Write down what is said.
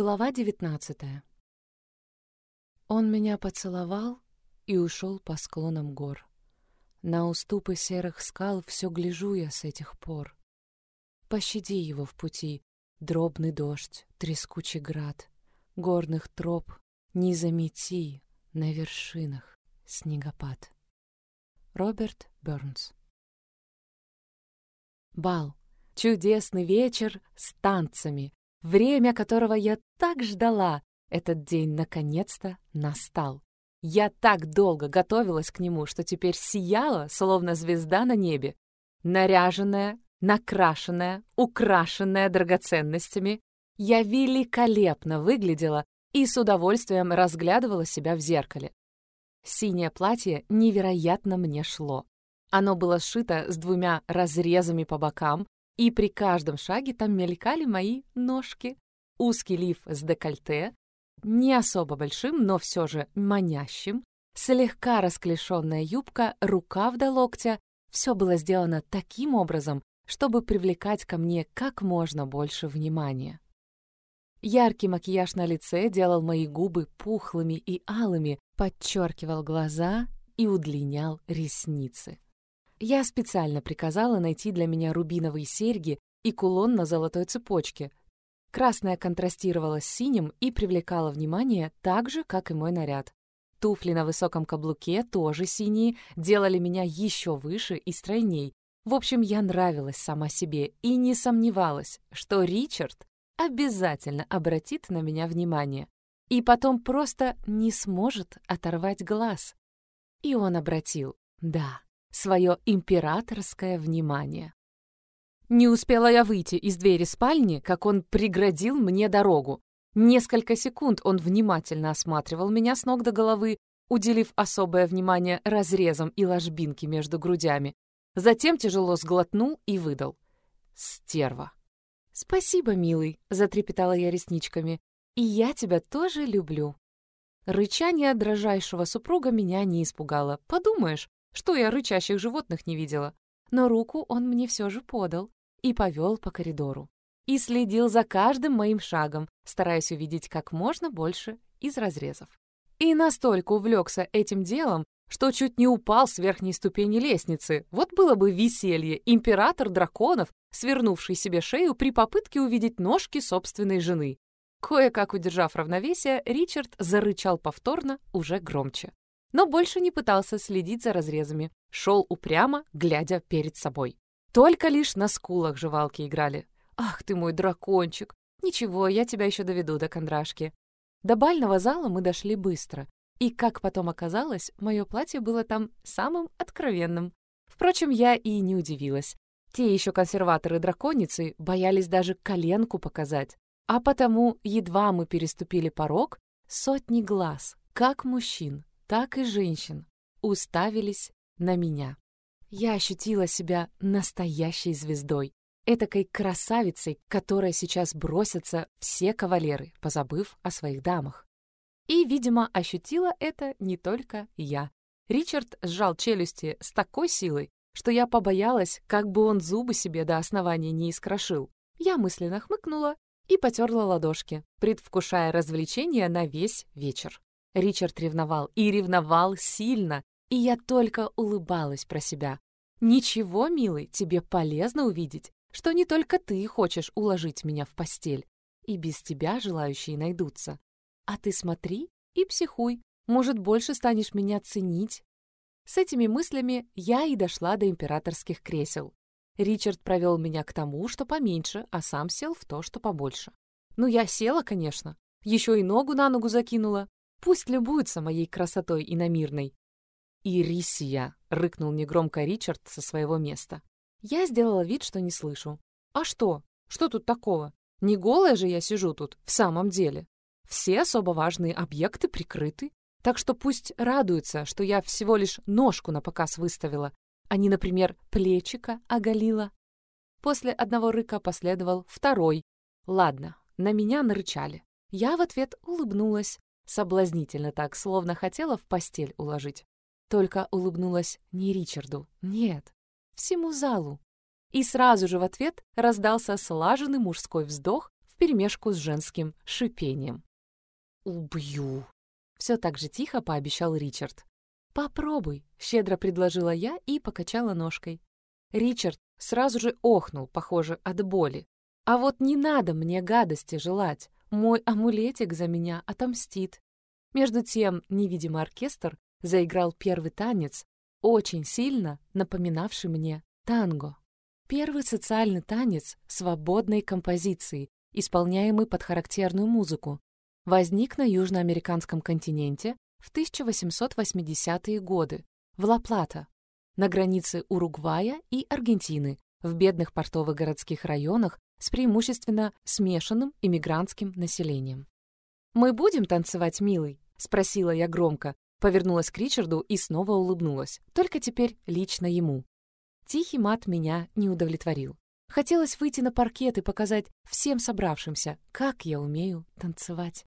Глава девятнадцатая. Он меня поцеловал и ушел по склонам гор. На уступы серых скал все гляжу я с этих пор. Пощади его в пути, дробный дождь, трескучий град, горных троп не замети на вершинах снегопад. Роберт Бёрнс Бал. Чудесный вечер с танцами, время которого я так ждала. Этот день наконец-то настал. Я так долго готовилась к нему, что теперь сияла, словно звезда на небе. Наряженная, накрашенная, украшенная драгоценностями, я великолепно выглядела и с удовольствием разглядывала себя в зеркале. Синее платье невероятно мне шло. Оно было сшито с двумя разрезами по бокам, и при каждом шаге там мелькали мои ножки. Узкий лиф с декольте, не особо большим, но все же манящим, слегка расклешенная юбка, рукав до локтя. Все было сделано таким образом, чтобы привлекать ко мне как можно больше внимания. Яркий макияж на лице делал мои губы пухлыми и алыми, подчеркивал глаза и удлинял ресницы. Я специально приказала найти для меня рубиновые серьги и кулон на золотой цепочке. Красное контрастировало с синим и привлекало внимание так же, как и мой наряд. Туфли на высоком каблуке, тоже синие, делали меня еще выше и стройней. В общем, я нравилась сама себе и не сомневалась, что Ричард обязательно обратит на меня внимание и потом просто не сможет оторвать глаз. И он обратил, да свое императорское внимание. Не успела я выйти из двери спальни, как он преградил мне дорогу. Несколько секунд он внимательно осматривал меня с ног до головы, уделив особое внимание разрезам и ложбинке между грудями. Затем тяжело сглотнул и выдал. «Стерва». «Спасибо, милый», — затрепетала я ресничками. «И я тебя тоже люблю». Рычание дрожайшего супруга меня не испугало. Подумаешь, что я рычащих животных не видела. Но руку он мне все же подал и повел по коридору. И следил за каждым моим шагом, стараясь увидеть как можно больше из разрезов. И настолько увлекся этим делом, что чуть не упал с верхней ступени лестницы. Вот было бы веселье, император драконов, свернувший себе шею при попытке увидеть ножки собственной жены. Кое-как удержав равновесие, Ричард зарычал повторно, уже громче но больше не пытался следить за разрезами. Шел упрямо, глядя перед собой. Только лишь на скулах жевалки играли. «Ах ты мой дракончик! Ничего, я тебя еще доведу до кондрашки». До бального зала мы дошли быстро, и, как потом оказалось, мое платье было там самым откровенным. Впрочем, я и не удивилась. Те еще консерваторы-драконицы боялись даже коленку показать. А потому, едва мы переступили порог, сотни глаз, как мужчин, так и женщин уставились на меня. Я ощутила себя настоящей звездой, этакой красавицей, которой сейчас бросятся все кавалеры, позабыв о своих дамах. И, видимо, ощутила это не только я. Ричард сжал челюсти с такой силой, что я побоялась, как бы он зубы себе до основания не искрошил. Я мысленно хмыкнула и потерла ладошки, предвкушая развлечения на весь вечер. Ричард ревновал, и ревновал сильно, и я только улыбалась про себя. «Ничего, милый, тебе полезно увидеть, что не только ты хочешь уложить меня в постель, и без тебя желающие найдутся. А ты смотри и психуй, может, больше станешь меня ценить». С этими мыслями я и дошла до императорских кресел. Ричард провел меня к тому, что поменьше, а сам сел в то, что побольше. Ну, я села, конечно. Еще и ногу на ногу закинула. Пусть любуются моей красотой иномирной. «Ирисия!» — рыкнул негромко Ричард со своего места. Я сделала вид, что не слышу. «А что? Что тут такого? Не голая же я сижу тут, в самом деле. Все особо важные объекты прикрыты, так что пусть радуются, что я всего лишь ножку на показ выставила, а не, например, плечика оголила». После одного рыка последовал второй. Ладно, на меня нарычали. Я в ответ улыбнулась, Соблазнительно так, словно хотела в постель уложить. Только улыбнулась не Ричарду, нет, всему залу. И сразу же в ответ раздался слаженный мужской вздох вперемешку с женским шипением. «Убью!» — все так же тихо пообещал Ричард. «Попробуй», — щедро предложила я и покачала ножкой. Ричард сразу же охнул, похоже, от боли. «А вот не надо мне гадости желать. Мой амулетик за меня отомстит». Между тем невидимый оркестр заиграл первый танец, очень сильно напоминавший мне танго. Первый социальный танец свободной композиции, исполняемый под характерную музыку, возник на южноамериканском континенте в 1880-е годы в Ла-Плата, на границе Уругвая и Аргентины, в бедных портовых городских районах с преимущественно смешанным иммигрантским населением. «Мы будем танцевать, милый?» — спросила я громко, повернулась к Ричарду и снова улыбнулась, только теперь лично ему. Тихий мат меня не удовлетворил. Хотелось выйти на паркет и показать всем собравшимся, как я умею танцевать.